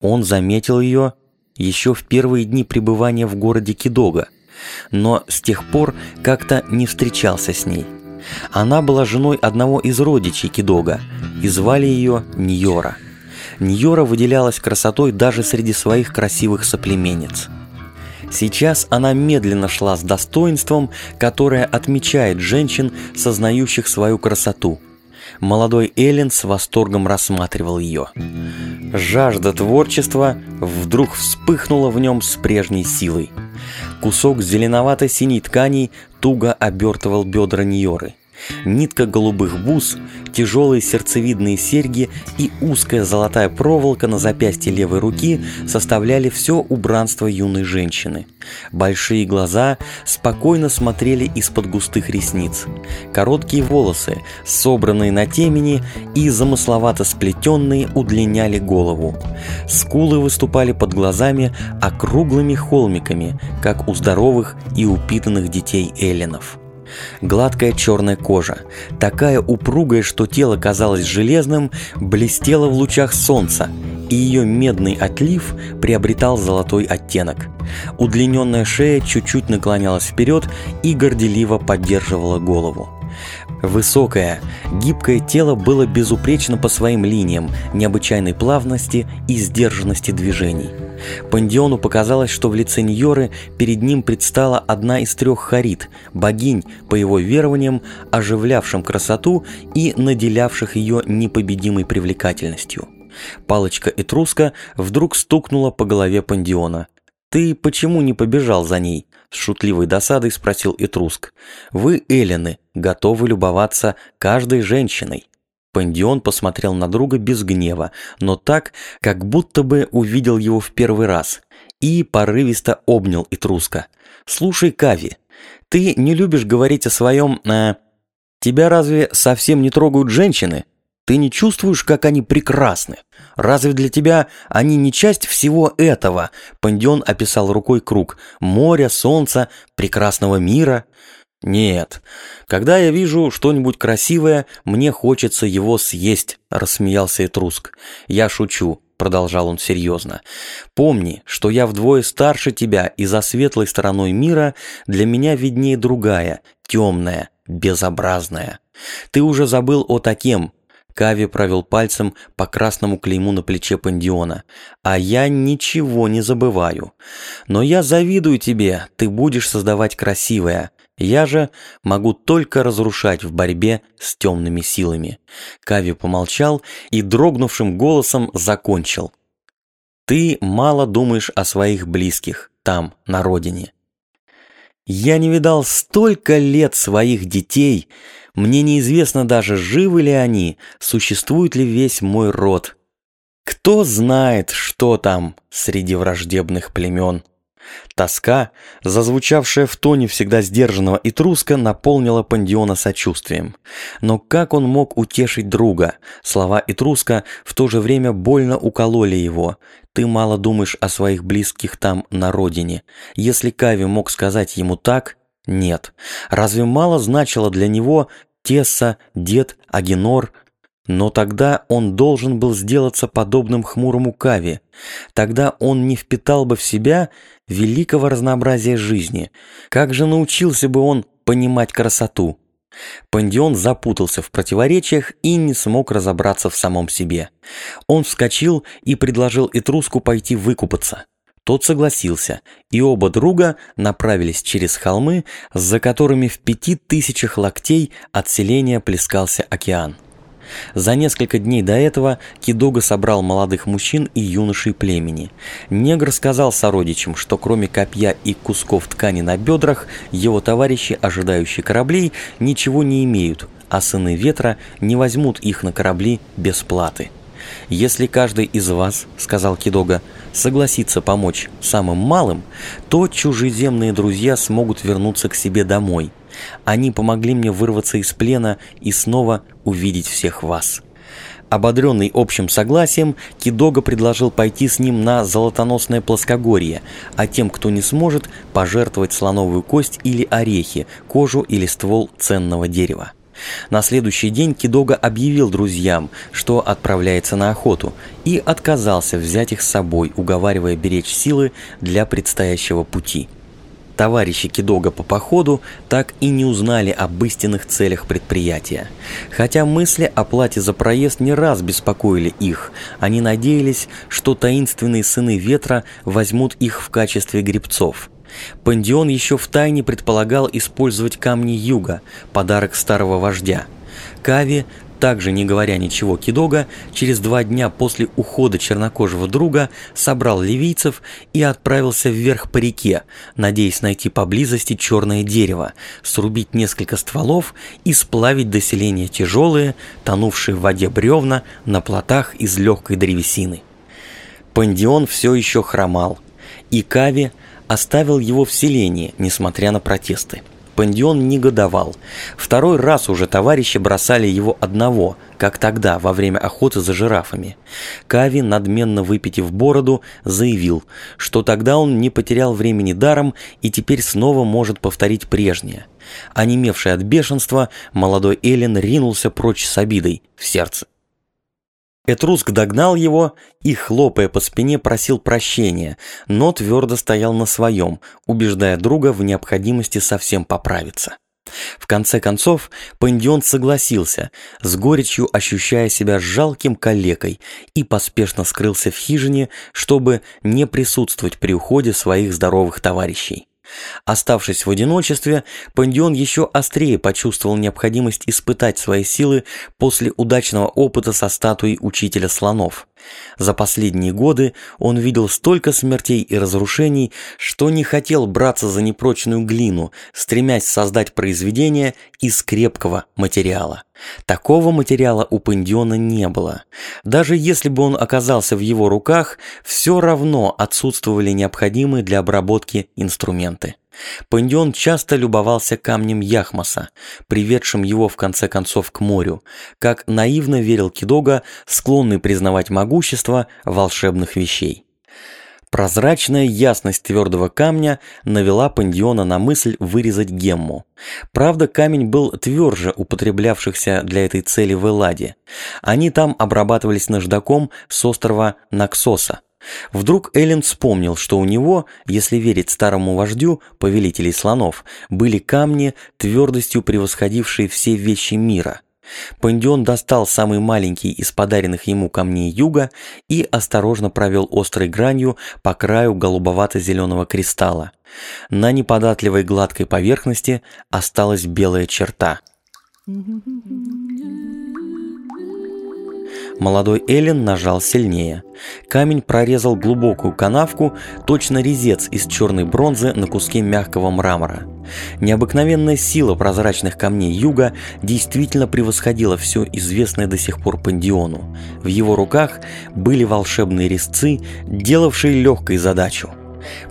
Он заметил ее еще в первые дни пребывания в городе Кидога, но с тех пор как-то не встречался с ней. Она была женой одного из родичей Кидога, и звали ее Ньора. Ньора выделялась красотой даже среди своих красивых соплеменниц. Сейчас она медленно шла с достоинством, которое отмечает женщин, сознающих свою красоту – Молодой Эллен с восторгом рассматривал ее. Жажда творчества вдруг вспыхнула в нем с прежней силой. Кусок зеленовато-синей ткани туго обертывал бедра Ньоры – Нитка голубых бус, тяжелые сердцевидные серьги и узкая золотая проволока на запястье левой руки составляли все убранство юной женщины. Большие глаза спокойно смотрели из-под густых ресниц. Короткие волосы, собранные на темени и замысловато сплетенные, удлиняли голову. Скулы выступали под глазами округлыми холмиками, как у здоровых и упитанных детей эллинов. Гладкая черная кожа, такая упругая, что тело казалось железным, блестела в лучах солнца, и ее медный отлив приобретал золотой оттенок. Удлиненная шея чуть-чуть наклонялась вперед и горделиво поддерживала голову. Высокое, гибкое тело было безупречно по своим линиям, необычайной плавности и сдержанности движений. Пандиону показалось, что в лице Ньоры перед ним предстала одна из трех харит, богинь, по его верованиям, оживлявшим красоту и наделявших ее непобедимой привлекательностью. Палочка Этруска вдруг стукнула по голове Пандиона. «Ты почему не побежал за ней?» – с шутливой досадой спросил Этруск. «Вы, Эллины, готовы любоваться каждой женщиной». Пандион посмотрел на друга без гнева, но так, как будто бы увидел его в первый раз, и порывисто обнял Этруска. «Слушай, Кави, ты не любишь говорить о своем... Э, тебя разве совсем не трогают женщины? Ты не чувствуешь, как они прекрасны? Разве для тебя они не часть всего этого?» Пандион описал рукой круг. «Моря, солнца, прекрасного мира». «Нет. Когда я вижу что-нибудь красивое, мне хочется его съесть», – рассмеялся Этруск. «Я шучу», – продолжал он серьезно. «Помни, что я вдвое старше тебя, и за светлой стороной мира для меня виднее другая, темная, безобразная. Ты уже забыл о таким, Кави провел пальцем по красному клейму на плече Пандиона. «А я ничего не забываю. Но я завидую тебе, ты будешь создавать красивое. Я же могу только разрушать в борьбе с темными силами». Кави помолчал и дрогнувшим голосом закончил. «Ты мало думаешь о своих близких, там, на родине. Я не видал столько лет своих детей, мне неизвестно даже, живы ли они, существует ли весь мой род. Кто знает, что там среди враждебных племен. Тоска, зазвучавшая в тоне всегда сдержанного и труска, наполнила Пандиона сочувствием. Но как он мог утешить друга? Слова Итруска в то же время больно укололи его. «Ты мало думаешь о своих близких там, на родине». Если Кави мог сказать ему так, нет. Разве мало значило для него Тесса, дед, Агенор. Но тогда он должен был сделаться подобным хмурому Каве. Тогда он не впитал бы в себя великого разнообразия жизни. Как же научился бы он понимать красоту? Пандион запутался в противоречиях и не смог разобраться в самом себе. Он вскочил и предложил Этруску пойти выкупаться. Тот согласился, и оба друга направились через холмы, за которыми в пяти тысячах локтей от селения плескался океан. За несколько дней до этого Кидога собрал молодых мужчин и юношей племени. Негр сказал сородичам, что кроме копья и кусков ткани на бедрах, его товарищи, ожидающие кораблей, ничего не имеют, а сыны ветра не возьмут их на корабли без платы. «Если каждый из вас, — сказал Кидога, — согласится помочь самым малым, то чужеземные друзья смогут вернуться к себе домой. Они помогли мне вырваться из плена и снова увидеть всех вас». Ободренный общим согласием, Кидога предложил пойти с ним на золотоносное плоскогорье, а тем, кто не сможет, пожертвовать слоновую кость или орехи, кожу или ствол ценного дерева. На следующий день Кидога объявил друзьям, что отправляется на охоту, и отказался взять их с собой, уговаривая беречь силы для предстоящего пути. Товарищи Кидога по походу так и не узнали об истинных целях предприятия. Хотя мысли о плате за проезд не раз беспокоили их, они надеялись, что таинственные сыны ветра возьмут их в качестве грибцов. Пандион еще втайне предполагал использовать камни юга, подарок старого вождя. Кави также, не говоря ничего Кидога, через два дня после ухода чернокожего друга собрал ливийцев и отправился вверх по реке, надеясь найти поблизости черное дерево, срубить несколько стволов и сплавить до селения тяжелые, тонувшие в воде бревна на плотах из легкой древесины. Пандион все еще хромал, и Кави оставил его в селении, несмотря на протесты. Пандион негодовал. Второй раз уже товарищи бросали его одного, как тогда, во время охоты за жирафами. Кави, надменно выпитив бороду, заявил, что тогда он не потерял времени даром и теперь снова может повторить прежнее. Онемевший от бешенства, молодой Эллен ринулся прочь с обидой в сердце. Этруск догнал его и, хлопая по спине, просил прощения, но твердо стоял на своем, убеждая друга в необходимости совсем поправиться. В конце концов, Пандион согласился, с горечью ощущая себя жалким калекой, и поспешно скрылся в хижине, чтобы не присутствовать при уходе своих здоровых товарищей. Оставшись в одиночестве, Пандион еще острее почувствовал необходимость испытать свои силы после удачного опыта со статуей учителя слонов. За последние годы он видел столько смертей и разрушений, что не хотел браться за непрочную глину, стремясь создать произведение из крепкого материала. Такого материала у Пандиона не было. Даже если бы он оказался в его руках, все равно отсутствовали необходимые для обработки инструменты. Пандион часто любовался камнем Яхмаса, приведшим его в конце концов к морю, как наивно верил Кидога, склонный признавать могущество волшебных вещей. Прозрачная ясность твердого камня навела Пандиона на мысль вырезать гемму. Правда, камень был тверже употреблявшихся для этой цели в Элладе. Они там обрабатывались наждаком с острова Наксоса. Вдруг Эллен вспомнил, что у него, если верить старому вождю, повелителей слонов, были камни, твердостью превосходившие все вещи мира. Пандион достал самый маленький из подаренных ему камней юга и осторожно провел острой гранью по краю голубовато-зеленого кристалла. На неподатливой гладкой поверхности осталась белая черта. Молодой Эллен нажал сильнее. Камень прорезал глубокую канавку, точно резец из черной бронзы на куске мягкого мрамора. Необыкновенная сила прозрачных камней юга действительно превосходила все известное до сих пор Пандиону. В его руках были волшебные резцы, делавшие легкой задачу.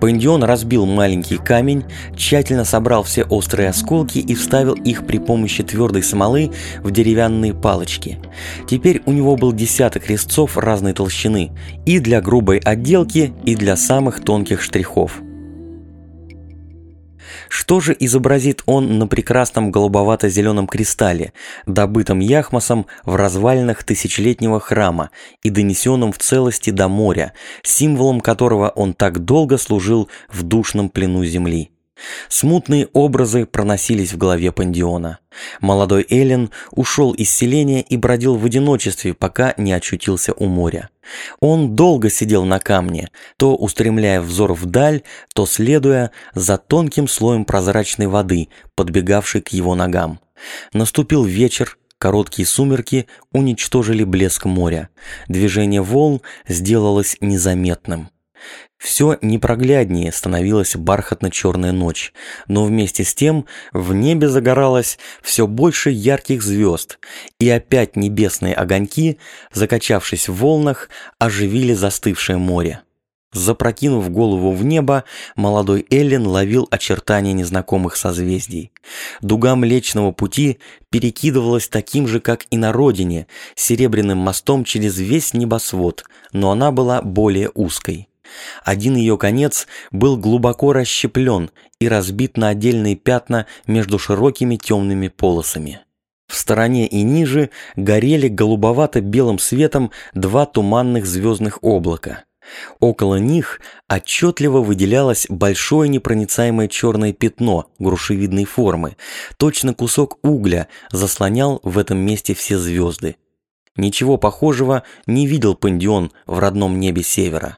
Пандион разбил маленький камень, тщательно собрал все острые осколки и вставил их при помощи твердой смолы в деревянные палочки. Теперь у него был десяток резцов разной толщины, и для грубой отделки, и для самых тонких штрихов. Что же изобразит он на прекрасном голубовато-зеленом кристалле, добытом Яхмасом в развалинах тысячелетнего храма и донесенном в целости до моря, символом которого он так долго служил в душном плену земли? Смутные образы проносились в голове Пандиона. Молодой Эллен ушел из селения и бродил в одиночестве, пока не очутился у моря. Он долго сидел на камне, то устремляя взор вдаль, то следуя за тонким слоем прозрачной воды, подбегавшей к его ногам. Наступил вечер, Короткие сумерки уничтожили блеск моря. Движение волн сделалось незаметным. Все непрогляднее становилась бархатно-черная ночь, но вместе с тем в небе загоралось все больше ярких звезд, и опять небесные огоньки, закачавшись в волнах, оживили застывшее море. Запрокинув голову в небо, молодой Эллен ловил очертания незнакомых созвездий. Дуга Млечного Пути перекидывалась таким же, как и на родине, серебряным мостом через весь небосвод, но она была более узкой. Один ее конец был глубоко расщеплен и разбит на отдельные пятна между широкими темными полосами. В стороне и ниже горели голубовато-белым светом два туманных звездных облака. Около них отчетливо выделялось большое непроницаемое черное пятно грушевидной формы. Точно кусок угля заслонял в этом месте все звезды. Ничего похожего не видел Пандион в родном небе севера.